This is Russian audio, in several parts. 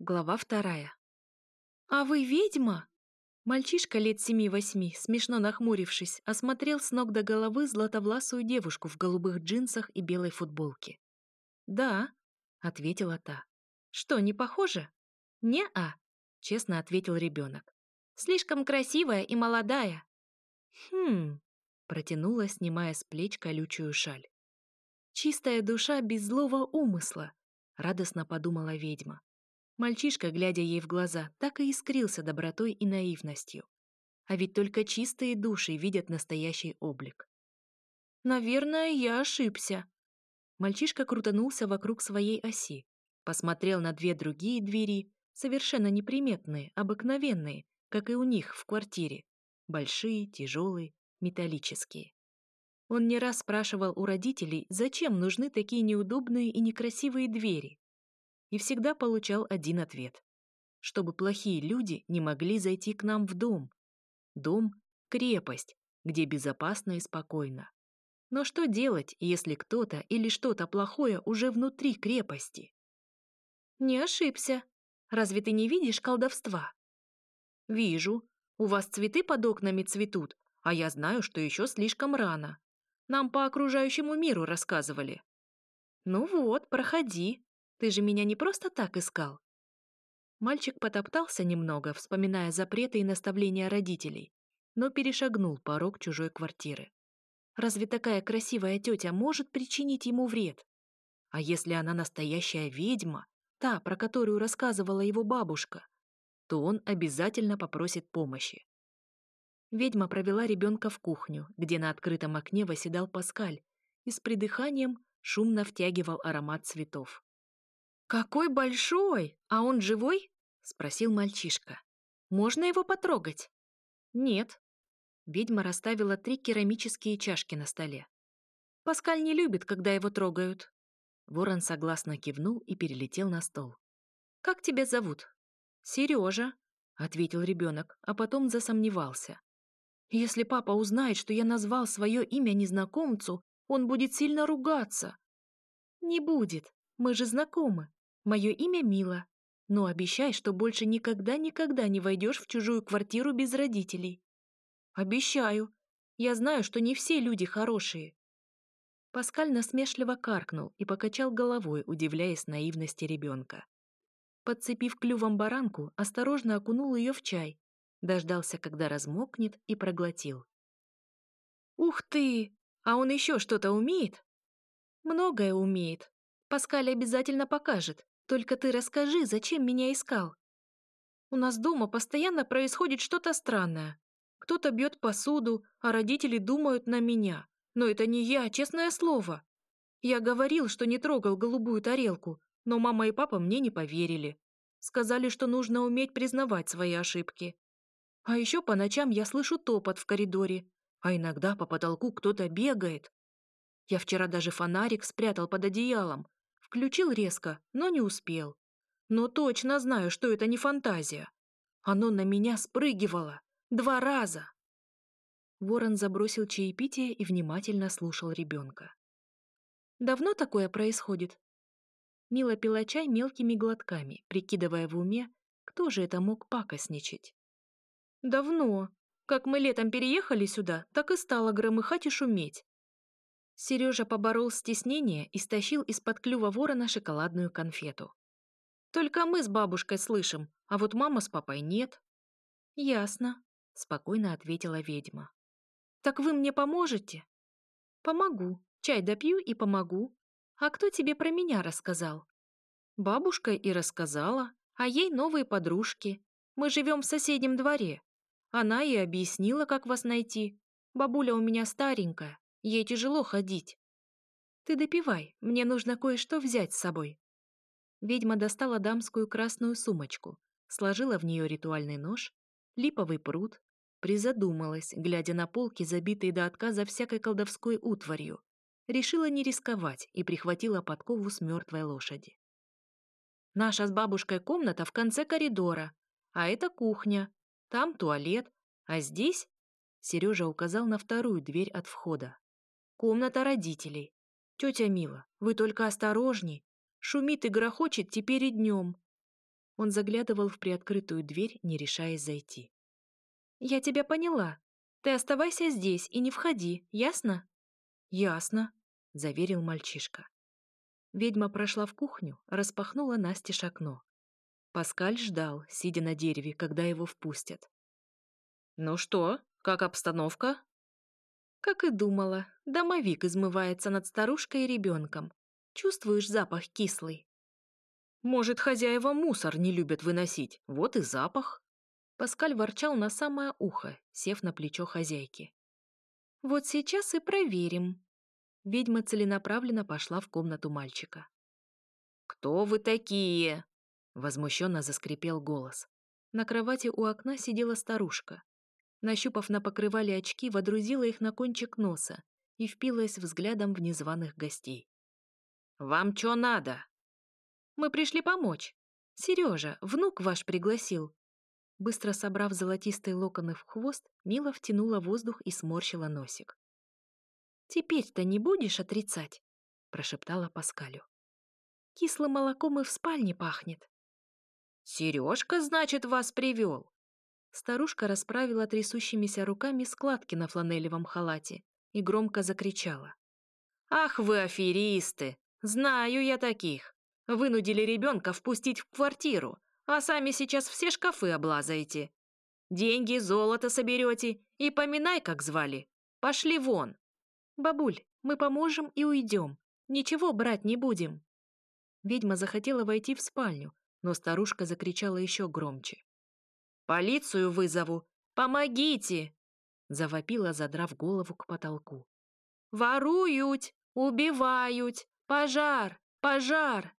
Глава вторая. «А вы ведьма?» Мальчишка лет семи-восьми, смешно нахмурившись, осмотрел с ног до головы златовласую девушку в голубых джинсах и белой футболке. «Да», — ответила та. «Что, не похоже?» «Не-а», — честно ответил ребенок. «Слишком красивая и молодая». «Хм», — протянула, снимая с плеч колючую шаль. «Чистая душа без злого умысла», — радостно подумала ведьма. Мальчишка, глядя ей в глаза, так и искрился добротой и наивностью. А ведь только чистые души видят настоящий облик. «Наверное, я ошибся». Мальчишка крутанулся вокруг своей оси, посмотрел на две другие двери, совершенно неприметные, обыкновенные, как и у них в квартире. Большие, тяжелые, металлические. Он не раз спрашивал у родителей, зачем нужны такие неудобные и некрасивые двери и всегда получал один ответ. Чтобы плохие люди не могли зайти к нам в дом. Дом — крепость, где безопасно и спокойно. Но что делать, если кто-то или что-то плохое уже внутри крепости? Не ошибся. Разве ты не видишь колдовства? Вижу. У вас цветы под окнами цветут, а я знаю, что еще слишком рано. Нам по окружающему миру рассказывали. Ну вот, проходи. Ты же меня не просто так искал?» Мальчик потоптался немного, вспоминая запреты и наставления родителей, но перешагнул порог чужой квартиры. Разве такая красивая тетя может причинить ему вред? А если она настоящая ведьма, та, про которую рассказывала его бабушка, то он обязательно попросит помощи. Ведьма провела ребенка в кухню, где на открытом окне восседал Паскаль и с придыханием шумно втягивал аромат цветов. «Какой большой! А он живой?» — спросил мальчишка. «Можно его потрогать?» «Нет». Ведьма расставила три керамические чашки на столе. «Паскаль не любит, когда его трогают». Ворон согласно кивнул и перелетел на стол. «Как тебя зовут?» «Сережа», — ответил ребенок, а потом засомневался. «Если папа узнает, что я назвал свое имя незнакомцу, он будет сильно ругаться». «Не будет, мы же знакомы», Мое имя Мила, но обещай, что больше никогда-никогда не войдешь в чужую квартиру без родителей. Обещаю. Я знаю, что не все люди хорошие. Паскаль насмешливо каркнул и покачал головой, удивляясь наивности ребенка. Подцепив клювом баранку, осторожно окунул ее в чай, дождался, когда размокнет, и проглотил. «Ух ты! А он еще что-то умеет?» «Многое умеет. Паскаль обязательно покажет. Только ты расскажи, зачем меня искал? У нас дома постоянно происходит что-то странное. Кто-то бьет посуду, а родители думают на меня. Но это не я, честное слово. Я говорил, что не трогал голубую тарелку, но мама и папа мне не поверили. Сказали, что нужно уметь признавать свои ошибки. А еще по ночам я слышу топот в коридоре, а иногда по потолку кто-то бегает. Я вчера даже фонарик спрятал под одеялом, Включил резко, но не успел. Но точно знаю, что это не фантазия. Оно на меня спрыгивало. Два раза. Ворон забросил чаепитие и внимательно слушал ребенка. «Давно такое происходит?» Мила пила чай мелкими глотками, прикидывая в уме, кто же это мог пакостничать. «Давно. Как мы летом переехали сюда, так и стало громыхать и шуметь. Сережа поборол стеснение и стащил из-под клюва ворона шоколадную конфету. «Только мы с бабушкой слышим, а вот мама с папой нет». «Ясно», — спокойно ответила ведьма. «Так вы мне поможете?» «Помогу. Чай допью и помогу. А кто тебе про меня рассказал?» «Бабушка и рассказала, а ей новые подружки. Мы живем в соседнем дворе. Она и объяснила, как вас найти. Бабуля у меня старенькая, Ей тяжело ходить. Ты допивай, мне нужно кое-что взять с собой. Ведьма достала дамскую красную сумочку, сложила в нее ритуальный нож, липовый пруд, призадумалась, глядя на полки, забитые до отказа всякой колдовской утварью. Решила не рисковать и прихватила подкову с мертвой лошади. Наша с бабушкой комната в конце коридора, а это кухня, там туалет, а здесь Сережа указал на вторую дверь от входа. Комната родителей. Тетя Мила, вы только осторожней. Шумит и грохочет теперь и днем. Он заглядывал в приоткрытую дверь, не решаясь зайти. «Я тебя поняла. Ты оставайся здесь и не входи, ясно?» «Ясно», — заверил мальчишка. Ведьма прошла в кухню, распахнула настежь окно. Паскаль ждал, сидя на дереве, когда его впустят. «Ну что, как обстановка?» Как и думала, домовик измывается над старушкой и ребенком. Чувствуешь запах кислый? Может, хозяева мусор не любят выносить, вот и запах. Паскаль ворчал на самое ухо, сев на плечо хозяйки. Вот сейчас и проверим. Ведьма целенаправленно пошла в комнату мальчика. «Кто вы такие?» Возмущенно заскрипел голос. На кровати у окна сидела старушка. Нащупав на покрывале очки, водрузила их на кончик носа и впилась взглядом в незваных гостей. «Вам чё надо?» «Мы пришли помочь. Сережа, внук ваш пригласил». Быстро собрав золотистые локоны в хвост, Мила втянула воздух и сморщила носик. «Теперь-то не будешь отрицать?» – прошептала Паскалю. «Кислым молоком и в спальне пахнет». «Сережка, значит, вас привел?» Старушка расправила трясущимися руками складки на фланелевом халате и громко закричала. «Ах вы аферисты! Знаю я таких! Вынудили ребенка впустить в квартиру, а сами сейчас все шкафы облазаете. Деньги, золото соберете и поминай, как звали. Пошли вон!» «Бабуль, мы поможем и уйдем. Ничего брать не будем». Ведьма захотела войти в спальню, но старушка закричала еще громче. Полицию вызову! Помогите!» Завопила, задрав голову к потолку. «Воруют! Убивают! Пожар! Пожар!»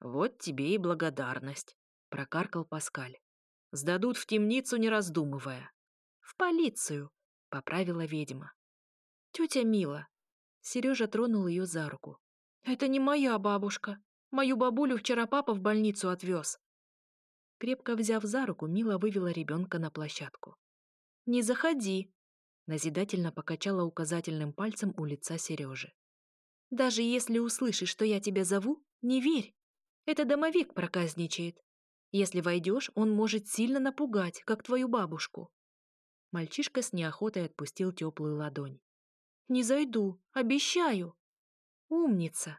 «Вот тебе и благодарность», — прокаркал Паскаль. «Сдадут в темницу, не раздумывая». «В полицию», — поправила ведьма. «Тетя Мила». Сережа тронул ее за руку. «Это не моя бабушка. Мою бабулю вчера папа в больницу отвез. Крепко взяв за руку, Мила вывела ребенка на площадку. «Не заходи!» Назидательно покачала указательным пальцем у лица Сережи. «Даже если услышишь, что я тебя зову, не верь. Это домовик проказничает. Если войдешь, он может сильно напугать, как твою бабушку». Мальчишка с неохотой отпустил теплую ладонь. «Не зайду, обещаю!» «Умница!»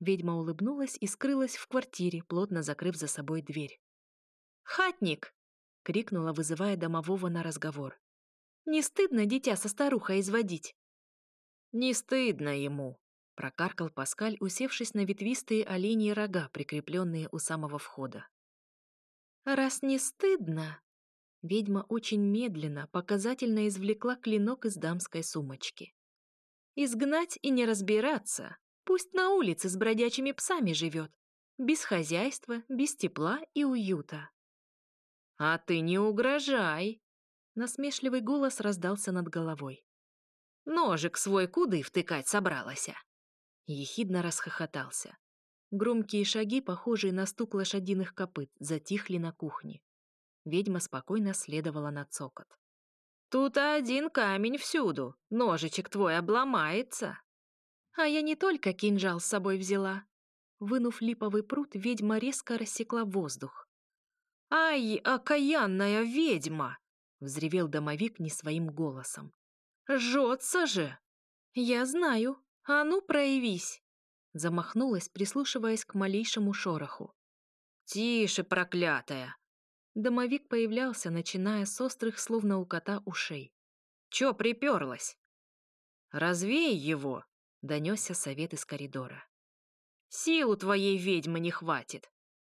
Ведьма улыбнулась и скрылась в квартире, плотно закрыв за собой дверь. «Хатник!» — крикнула, вызывая домового на разговор. «Не стыдно дитя со старухой изводить?» «Не стыдно ему!» — прокаркал Паскаль, усевшись на ветвистые оленьи рога, прикрепленные у самого входа. «Раз не стыдно...» Ведьма очень медленно, показательно извлекла клинок из дамской сумочки. «Изгнать и не разбираться. Пусть на улице с бродячими псами живет. Без хозяйства, без тепла и уюта. «А ты не угрожай!» Насмешливый голос раздался над головой. «Ножик свой куды втыкать собралась?» Ехидно расхохотался. Громкие шаги, похожие на стук лошадиных копыт, затихли на кухне. Ведьма спокойно следовала на цокот. «Тут один камень всюду, ножичек твой обломается!» «А я не только кинжал с собой взяла!» Вынув липовый пруд, ведьма резко рассекла воздух. «Ай, окаянная ведьма!» — взревел домовик не своим голосом. «Жжется же!» «Я знаю. А ну, проявись!» Замахнулась, прислушиваясь к малейшему шороху. «Тише, проклятая!» Домовик появлялся, начиная с острых, словно у кота, ушей. «Чё приперлась?» «Развей его!» — донесся совет из коридора. «Силу твоей ведьмы не хватит!»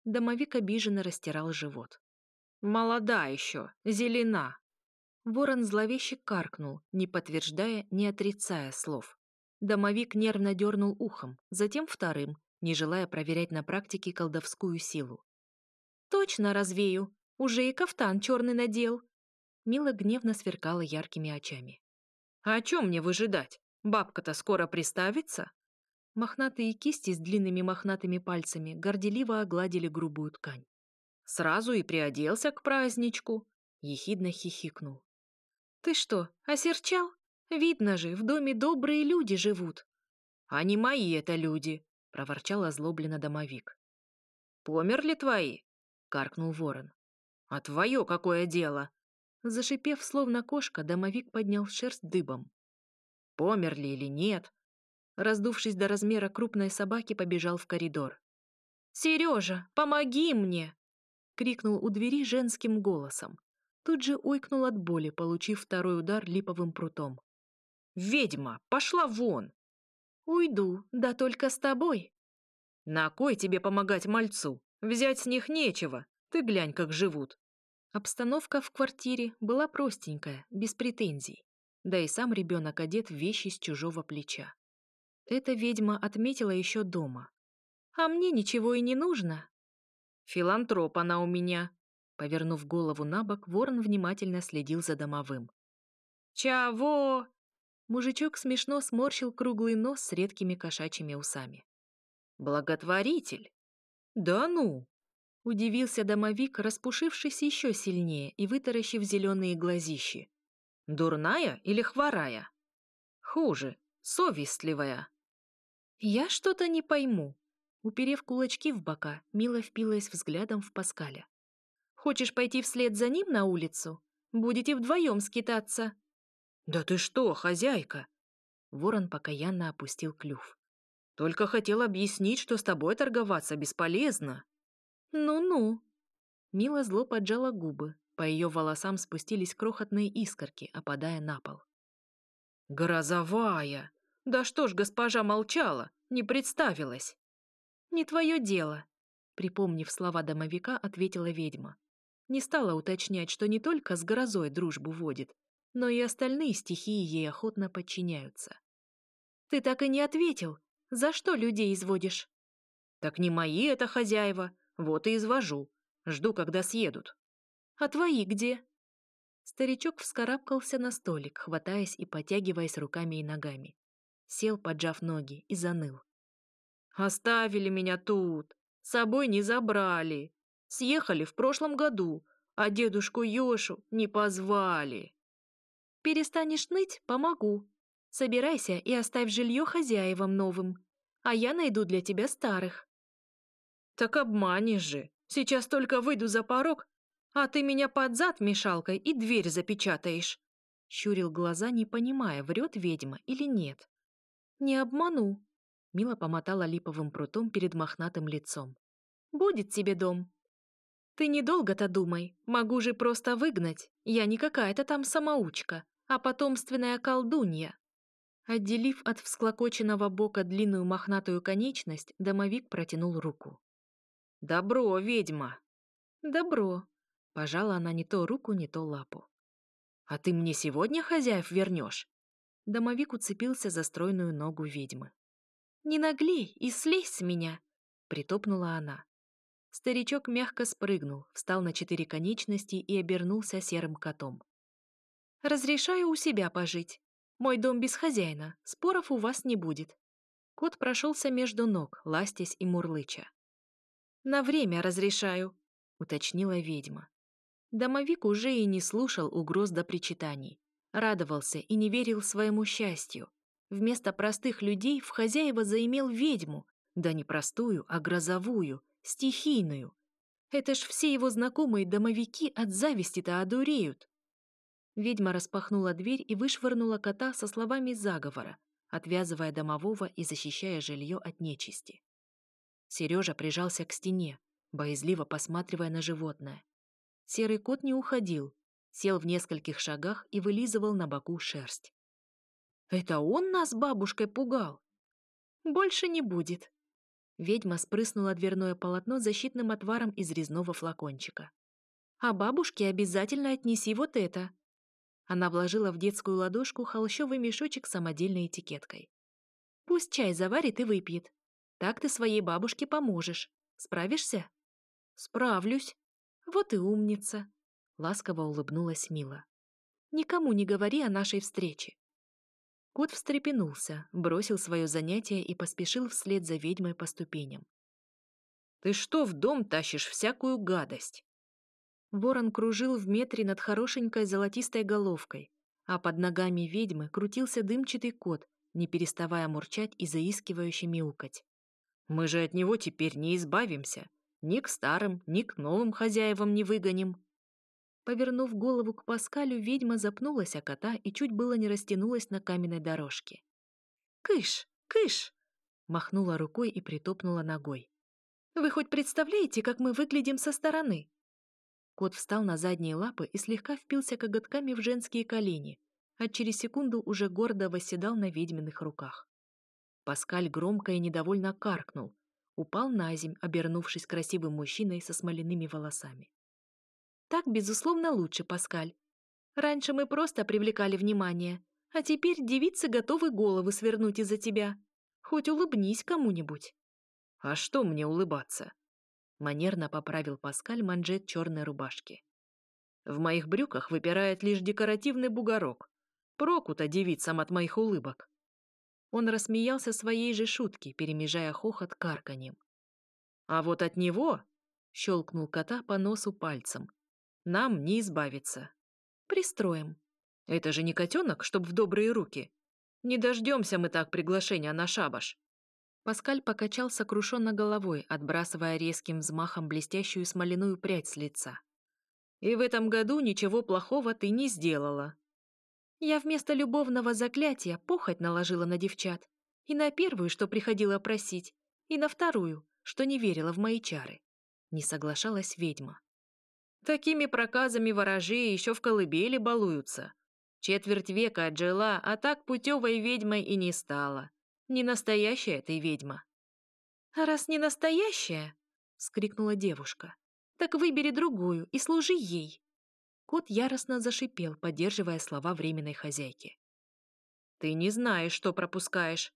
Домовик обиженно растирал живот. «Молода еще, зелена!» Ворон зловеще каркнул, не подтверждая, не отрицая слов. Домовик нервно дернул ухом, затем вторым, не желая проверять на практике колдовскую силу. «Точно развею! Уже и кафтан черный надел!» Мила гневно сверкала яркими очами. «А о чем мне выжидать? Бабка-то скоро приставится?» Мохнатые кисти с длинными мохнатыми пальцами горделиво огладили грубую ткань. «Сразу и приоделся к праздничку!» — ехидно хихикнул. «Ты что, осерчал? Видно же, в доме добрые люди живут!» «А не мои это люди!» — проворчал озлобленно домовик. «Померли твои?» — каркнул ворон. «А твое какое дело?» Зашипев, словно кошка, домовик поднял шерсть дыбом. «Померли или нет?» Раздувшись до размера крупной собаки, побежал в коридор. «Сережа, помоги мне!» — крикнул у двери женским голосом. Тут же ойкнул от боли, получив второй удар липовым прутом. «Ведьма, пошла вон!» «Уйду, да только с тобой!» «На кой тебе помогать мальцу? Взять с них нечего. Ты глянь, как живут!» Обстановка в квартире была простенькая, без претензий. Да и сам ребенок одет в вещи с чужого плеча. Эта ведьма отметила еще дома. «А мне ничего и не нужно!» «Филантроп она у меня!» Повернув голову на бок, ворон внимательно следил за домовым. «Чего?» Мужичок смешно сморщил круглый нос с редкими кошачьими усами. «Благотворитель?» «Да ну!» Удивился домовик, распушившись еще сильнее и вытаращив зеленые глазищи. «Дурная или хворая?» «Хуже, совестливая». «Я что-то не пойму». Уперев кулачки в бока, Мила впилась взглядом в Паскаля. «Хочешь пойти вслед за ним на улицу? Будете вдвоем скитаться». «Да ты что, хозяйка?» Ворон покаянно опустил клюв. «Только хотел объяснить, что с тобой торговаться бесполезно». «Ну-ну». Мила зло поджала губы. По ее волосам спустились крохотные искорки, опадая на пол. «Грозовая! Да что ж госпожа молчала, не представилась!» «Не твое дело», — припомнив слова домовика, ответила ведьма. Не стала уточнять, что не только с грозой дружбу водит, но и остальные стихии ей охотно подчиняются. «Ты так и не ответил. За что людей изводишь?» «Так не мои это хозяева, вот и извожу. Жду, когда съедут». «А твои где?» Старичок вскарабкался на столик, хватаясь и потягиваясь руками и ногами. Сел, поджав ноги, и заныл. «Оставили меня тут, с собой не забрали. Съехали в прошлом году, а дедушку Ёшу не позвали». Перестанешь ныть — помогу. Собирайся и оставь жилье хозяевам новым, а я найду для тебя старых». «Так обманешь же. Сейчас только выйду за порог, а ты меня под зад мешалкой и дверь запечатаешь». Щурил глаза, не понимая, врет ведьма или нет. «Не обману», — Мила помотала липовым прутом перед мохнатым лицом. «Будет тебе дом. Ты недолго-то думай, могу же просто выгнать. Я не какая-то там самоучка, а потомственная колдунья. Отделив от всклокоченного бока длинную мохнатую конечность, домовик протянул руку. «Добро, ведьма!» «Добро!» — пожала она не то руку, не то лапу. «А ты мне сегодня хозяев вернешь?» Домовик уцепился за стройную ногу ведьмы. «Не наглей и слезь с меня!» — притопнула она. Старичок мягко спрыгнул, встал на четыре конечности и обернулся серым котом. Разрешаю у себя пожить. Мой дом без хозяина, споров у вас не будет. Кот прошелся между ног, ластясь и мурлыча. «На время разрешаю», — уточнила ведьма. Домовик уже и не слушал угроз до причитаний. Радовался и не верил своему счастью. Вместо простых людей в хозяева заимел ведьму, да не простую, а грозовую, стихийную. Это ж все его знакомые домовики от зависти-то одуреют. Ведьма распахнула дверь и вышвырнула кота со словами заговора, отвязывая домового и защищая жилье от нечисти. Сережа прижался к стене, боязливо посматривая на животное. Серый кот не уходил, сел в нескольких шагах и вылизывал на боку шерсть. «Это он нас бабушкой пугал?» «Больше не будет». Ведьма спрыснула дверное полотно защитным отваром из резного флакончика. «А бабушке обязательно отнеси вот это», она вложила в детскую ладошку холщовый мешочек с самодельной этикеткой. «Пусть чай заварит и выпьет. Так ты своей бабушке поможешь. Справишься?» «Справлюсь. Вот и умница», — ласково улыбнулась Мила. «Никому не говори о нашей встрече». Кот встрепенулся, бросил свое занятие и поспешил вслед за ведьмой по ступеням. «Ты что в дом тащишь всякую гадость?» Ворон кружил в метре над хорошенькой золотистой головкой, а под ногами ведьмы крутился дымчатый кот, не переставая мурчать и заискивающе мяукать. «Мы же от него теперь не избавимся. Ни к старым, ни к новым хозяевам не выгоним. Повернув голову к Паскалю, ведьма запнулась о кота и чуть было не растянулась на каменной дорожке. «Кыш! Кыш!» Махнула рукой и притопнула ногой. «Вы хоть представляете, как мы выглядим со стороны?» Кот встал на задние лапы и слегка впился коготками в женские колени, а через секунду уже гордо восседал на ведьминых руках. Паскаль громко и недовольно каркнул, упал на земь, обернувшись красивым мужчиной со смоляными волосами. Так, безусловно, лучше, Паскаль. Раньше мы просто привлекали внимание, а теперь девицы готовы головы свернуть из-за тебя. Хоть улыбнись кому-нибудь. А что мне улыбаться? Манерно поправил Паскаль манжет черной рубашки. В моих брюках выпирает лишь декоративный бугорок. Проку-то девицам от моих улыбок. Он рассмеялся своей же шутки, перемежая хохот карканьем. А вот от него, щелкнул кота по носу пальцем, нам не избавиться. Пристроим. Это же не котенок, чтоб в добрые руки. Не дождемся мы так приглашения на шабаш. Паскаль покачал сокрушенно головой, отбрасывая резким взмахом блестящую смоляную прядь с лица. И в этом году ничего плохого ты не сделала. Я вместо любовного заклятия похоть наложила на девчат. И на первую, что приходила просить, и на вторую, что не верила в мои чары. Не соглашалась ведьма. Такими проказами ворожи еще в колыбели балуются. Четверть века отжила, а так путевой ведьмой и не стала. Не настоящая ты ведьма. «А раз не настоящая?» — скрикнула девушка. «Так выбери другую и служи ей». Кот яростно зашипел, поддерживая слова временной хозяйки. «Ты не знаешь, что пропускаешь.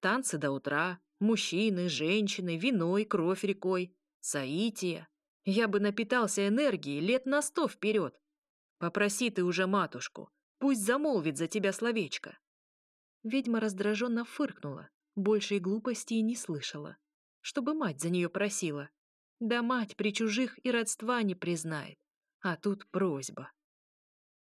Танцы до утра, мужчины, женщины, вино и кровь рекой, соития, я бы напитался энергией лет на сто вперед. Попроси ты уже матушку, пусть замолвит за тебя словечко. Ведьма раздраженно фыркнула, больше и глупости и не слышала. Чтобы мать за нее просила. Да мать при чужих и родства не признает. А тут просьба.